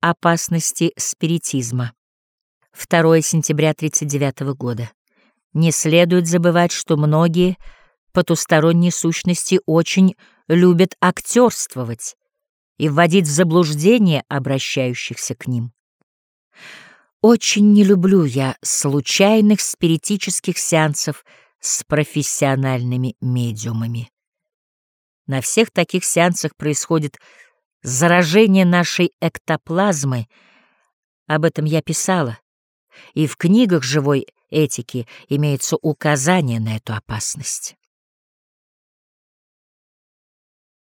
опасности спиритизма. 2 сентября 1939 года. Не следует забывать, что многие потусторонние сущности очень любят актерствовать и вводить в заблуждение обращающихся к ним. Очень не люблю я случайных спиритических сеансов с профессиональными медиумами. На всех таких сеансах происходит заражение нашей эктоплазмы. Об этом я писала. И в книгах живой этики имеется указание на эту опасность.